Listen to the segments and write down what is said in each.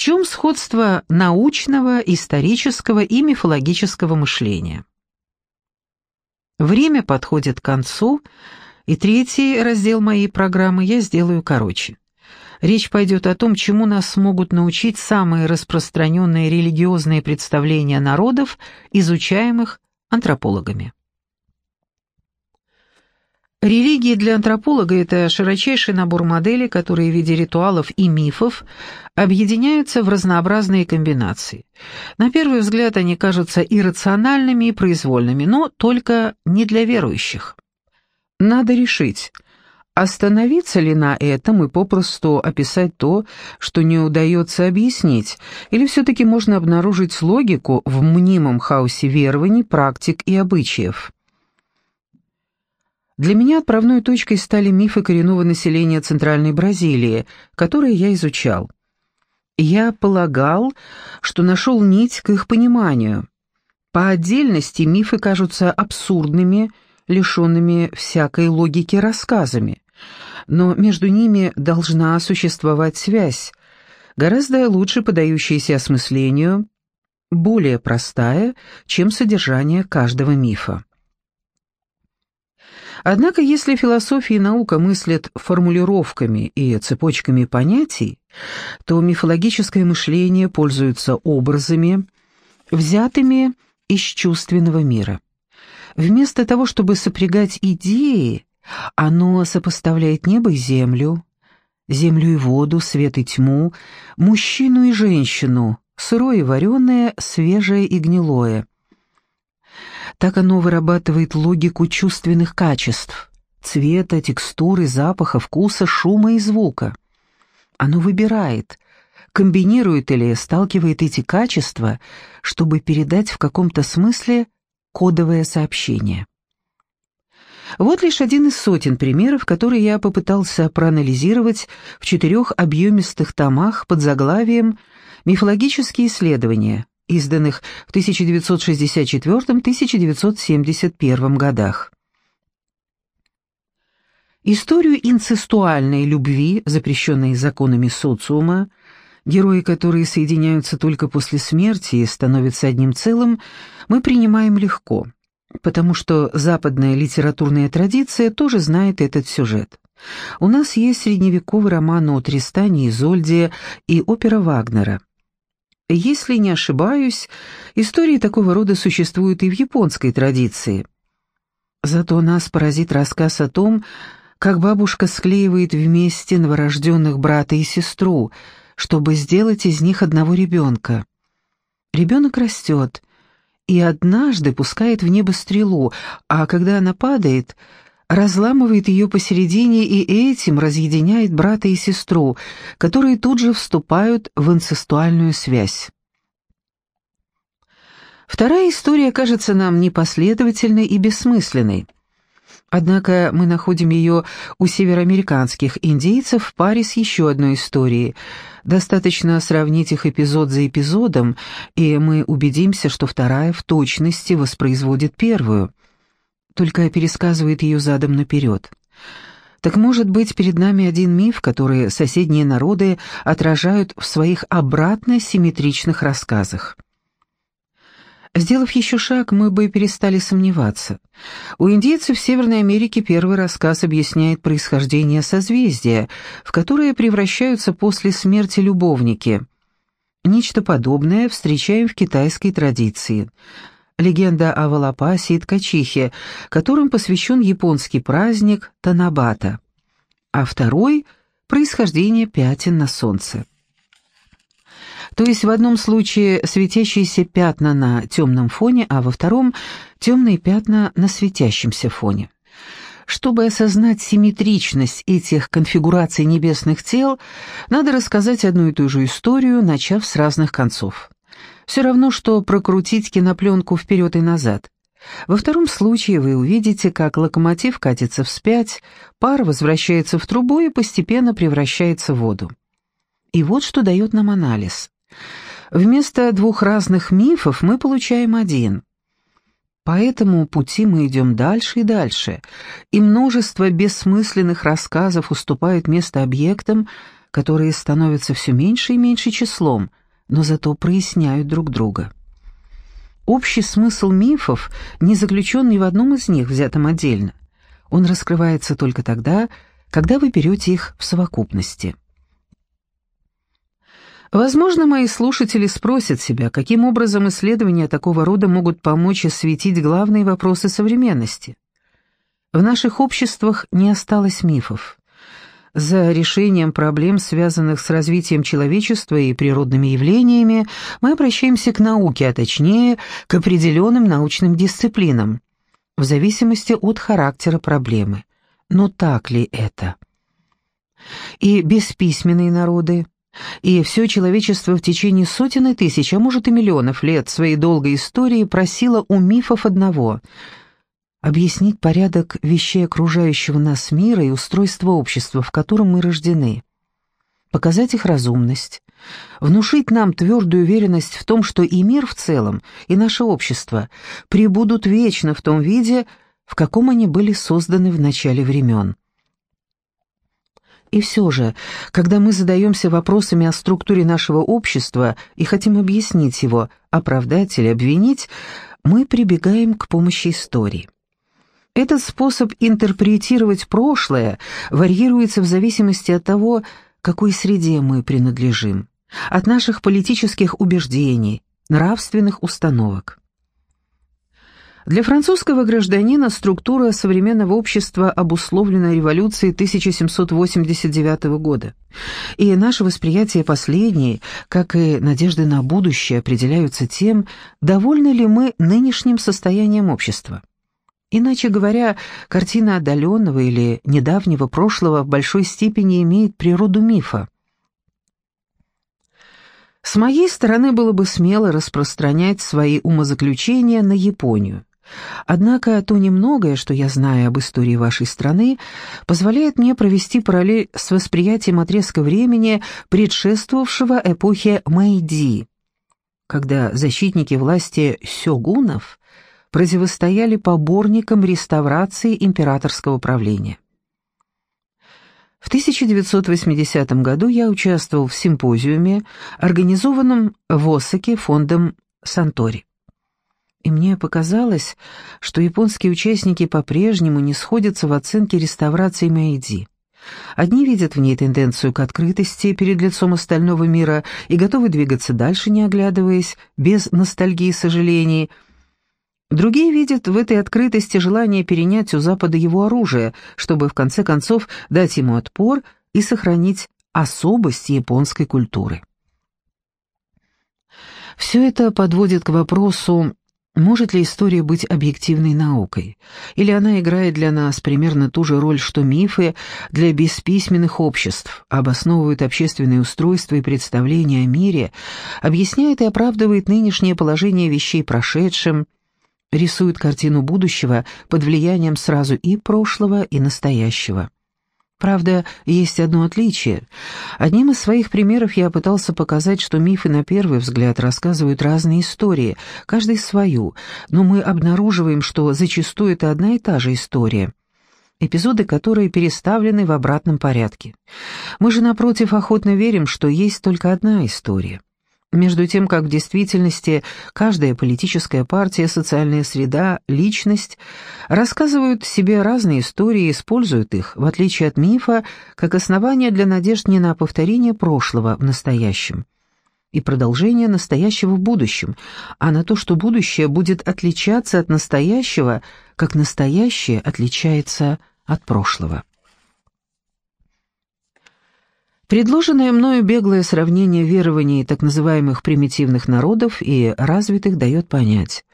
чем сходство научного, исторического и мифологического мышления? Время подходит к концу, и третий раздел моей программы я сделаю короче. Речь пойдет о том, чему нас могут научить самые распространенные религиозные представления народов, изучаемых антропологами. Религии для антрополога – это широчайший набор моделей, которые в виде ритуалов и мифов объединяются в разнообразные комбинации. На первый взгляд они кажутся иррациональными и произвольными, но только не для верующих. Надо решить, остановиться ли на этом и попросту описать то, что не удается объяснить, или все-таки можно обнаружить логику в мнимом хаосе верований, практик и обычаев. Для меня отправной точкой стали мифы коренного населения Центральной Бразилии, которые я изучал. Я полагал, что нашел нить к их пониманию. По отдельности мифы кажутся абсурдными, лишенными всякой логики рассказами, но между ними должна существовать связь, гораздо лучше подающаяся осмыслению, более простая, чем содержание каждого мифа. Однако, если философия и наука мыслят формулировками и цепочками понятий, то мифологическое мышление пользуется образами, взятыми из чувственного мира. Вместо того, чтобы сопрягать идеи, оно сопоставляет небо и землю, землю и воду, свет и тьму, мужчину и женщину, сырое и вареное, свежее и гнилое. Так оно вырабатывает логику чувственных качеств – цвета, текстуры, запаха, вкуса, шума и звука. Оно выбирает, комбинирует или сталкивает эти качества, чтобы передать в каком-то смысле кодовое сообщение. Вот лишь один из сотен примеров, которые я попытался проанализировать в четырех объемистых томах под заглавием «Мифологические исследования», изданных в 1964-1971 годах. Историю инцестуальной любви, запрещенной законами социума, герои, которые соединяются только после смерти и становятся одним целым, мы принимаем легко, потому что западная литературная традиция тоже знает этот сюжет. У нас есть средневековый роман о Тристане и Изольде и опера Вагнера. Если не ошибаюсь, истории такого рода существуют и в японской традиции. Зато нас поразит рассказ о том, как бабушка склеивает вместе новорожденных брата и сестру, чтобы сделать из них одного ребенка. Ребенок растет и однажды пускает в небо стрелу, а когда она падает, разламывает ее посередине и этим разъединяет брата и сестру, которые тут же вступают в инцестуальную связь. Вторая история кажется нам непоследовательной и бессмысленной. Однако мы находим ее у североамериканских индейцев в паре с еще одной историей. Достаточно сравнить их эпизод за эпизодом, и мы убедимся, что вторая в точности воспроизводит первую только пересказывает ее задом наперед. Так может быть, перед нами один миф, который соседние народы отражают в своих обратно симметричных рассказах. Сделав еще шаг, мы бы перестали сомневаться. У индейцев Северной Америки первый рассказ объясняет происхождение созвездия, в которое превращаются после смерти любовники. Нечто подобное встречаем в китайской традиции – легенда о Валапасе и Ткачихе, которым посвящен японский праздник Танабата, а второй – происхождение пятен на солнце. То есть в одном случае светящиеся пятна на темном фоне, а во втором – темные пятна на светящемся фоне. Чтобы осознать симметричность этих конфигураций небесных тел, надо рассказать одну и ту же историю, начав с разных концов. Все равно, что прокрутить кинопленку вперед и назад. Во втором случае вы увидите, как локомотив катится вспять, пар возвращается в трубу и постепенно превращается в воду. И вот что дает нам анализ. Вместо двух разных мифов мы получаем один. По этому пути мы идем дальше и дальше, и множество бессмысленных рассказов уступают место объектам, которые становятся все меньше и меньше числом, но зато проясняют друг друга. Общий смысл мифов не заключен ни в одном из них, взятом отдельно. Он раскрывается только тогда, когда вы берете их в совокупности. Возможно, мои слушатели спросят себя, каким образом исследования такого рода могут помочь осветить главные вопросы современности. В наших обществах не осталось мифов. За решением проблем, связанных с развитием человечества и природными явлениями, мы обращаемся к науке, а точнее, к определенным научным дисциплинам, в зависимости от характера проблемы. Но так ли это? И бесписьменные народы, и все человечество в течение сотен и тысяч, а может и миллионов лет своей долгой истории просило у мифов одного — объяснить порядок вещей окружающего нас мира и устройство общества, в котором мы рождены, показать их разумность, внушить нам твердую уверенность в том, что и мир в целом, и наше общество пребудут вечно в том виде, в каком они были созданы в начале времен. И все же, когда мы задаемся вопросами о структуре нашего общества и хотим объяснить его, оправдать или обвинить, мы прибегаем к помощи истории. Этот способ интерпретировать прошлое варьируется в зависимости от того, какой среде мы принадлежим, от наших политических убеждений, нравственных установок. Для французского гражданина структура современного общества обусловлена революцией 1789 года, и наше восприятие последней, как и надежды на будущее, определяются тем, довольны ли мы нынешним состоянием общества. Иначе говоря, картина отдаленного или недавнего прошлого в большой степени имеет природу мифа. С моей стороны было бы смело распространять свои умозаключения на Японию. Однако то немногое, что я знаю об истории вашей страны, позволяет мне провести параллель с восприятием отрезка времени, предшествовавшего эпохе Мэйди, когда защитники власти сёгунов противостояли поборникам реставрации императорского правления. В 1980 году я участвовал в симпозиуме, организованном в Осаке фондом Сантори. И мне показалось, что японские участники по-прежнему не сходятся в оценке реставрации Мэйдзи. Одни видят в ней тенденцию к открытости перед лицом остального мира и готовы двигаться дальше, не оглядываясь, без ностальгии и сожалений. Другие видят в этой открытости желание перенять у Запада его оружие, чтобы в конце концов дать ему отпор и сохранить особость японской культуры. Все это подводит к вопросу, может ли история быть объективной наукой? Или она играет для нас примерно ту же роль, что мифы для бесписьменных обществ, обосновывают общественное устройство и представления о мире, объясняет и оправдывает нынешнее положение вещей прошедшим, рисует картину будущего под влиянием сразу и прошлого, и настоящего? Правда, есть одно отличие. Одним из своих примеров я пытался показать, что мифы на первый взгляд рассказывают разные истории, каждый свою, но мы обнаруживаем, что зачастую это одна и та же история. Эпизоды, которые переставлены в обратном порядке. Мы же, напротив, охотно верим, что есть только одна история. Между тем, как в действительности каждая политическая партия, социальная среда, личность рассказывают себе разные истории и используют их, в отличие от мифа, как основание для надежд не на повторение прошлого в настоящем и продолжение настоящего в будущем, а на то, что будущее будет отличаться от настоящего, как настоящее отличается от прошлого. Предложенное мною беглое сравнение верований так называемых примитивных народов и развитых дает понять.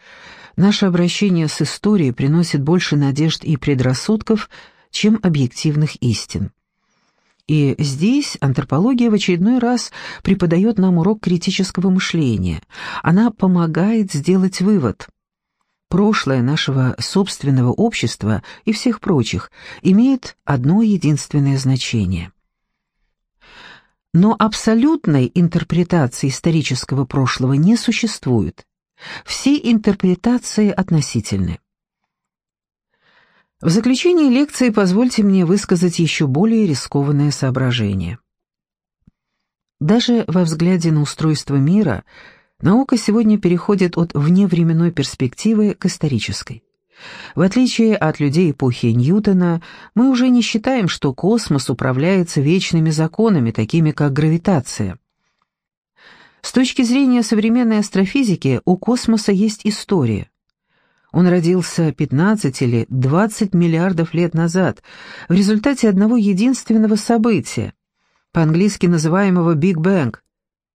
Наше обращение с историей приносит больше надежд и предрассудков, чем объективных истин. И здесь антропология в очередной раз преподает нам урок критического мышления. Она помогает сделать вывод. Прошлое нашего собственного общества и всех прочих имеет одно единственное значение. Но абсолютной интерпретации исторического прошлого не существует. Все интерпретации относительны. В заключении лекции позвольте мне высказать еще более рискованное соображение. Даже во взгляде на устройство мира наука сегодня переходит от вневременной перспективы к исторической. В отличие от людей эпохи Ньютона, мы уже не считаем, что космос управляется вечными законами, такими как гравитация. С точки зрения современной астрофизики, у космоса есть история. Он родился 15 или 20 миллиардов лет назад в результате одного единственного события, по-английски называемого Биг Бэнг,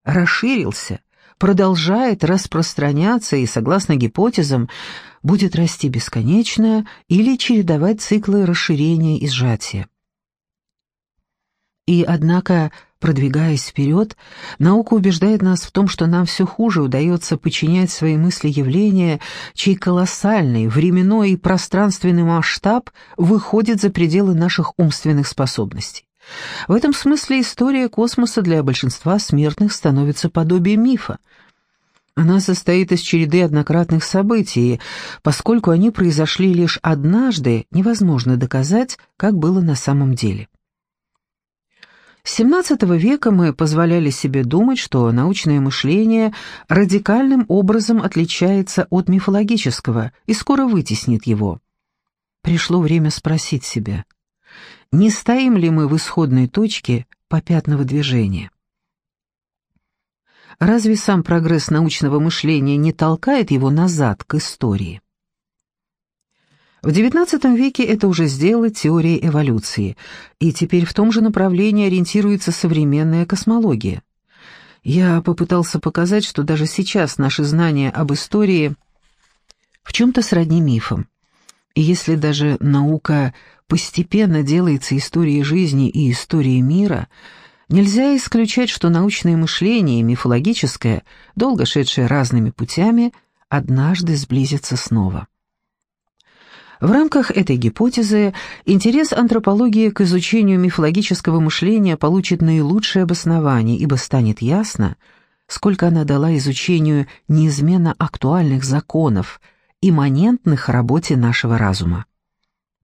расширился, продолжает распространяться и, согласно гипотезам, будет расти бесконечно или чередовать циклы расширения и сжатия. И, однако, продвигаясь вперед, наука убеждает нас в том, что нам все хуже удается подчинять свои мысли явления, чей колоссальный временной и пространственный масштаб выходит за пределы наших умственных способностей. В этом смысле история космоса для большинства смертных становится подобием мифа. Она состоит из череды однократных событий, поскольку они произошли лишь однажды, невозможно доказать, как было на самом деле. С XVII века мы позволяли себе думать, что научное мышление радикальным образом отличается от мифологического и скоро вытеснит его. Пришло время спросить себя, не стоим ли мы в исходной точке попятного движения? Разве сам прогресс научного мышления не толкает его назад к истории? В XIX веке это уже сделала теория эволюции, и теперь в том же направлении ориентируется современная космология. Я попытался показать, что даже сейчас наши знания об истории в чем-то сродни мифам. И если даже наука постепенно делается историей жизни и историей мира, нельзя исключать, что научное мышление и мифологическое, долго шедшее разными путями, однажды сблизятся снова. В рамках этой гипотезы интерес антропологии к изучению мифологического мышления получит наилучшее обоснование, ибо станет ясно, сколько она дала изучению неизменно актуальных законов, имманентных работе нашего разума.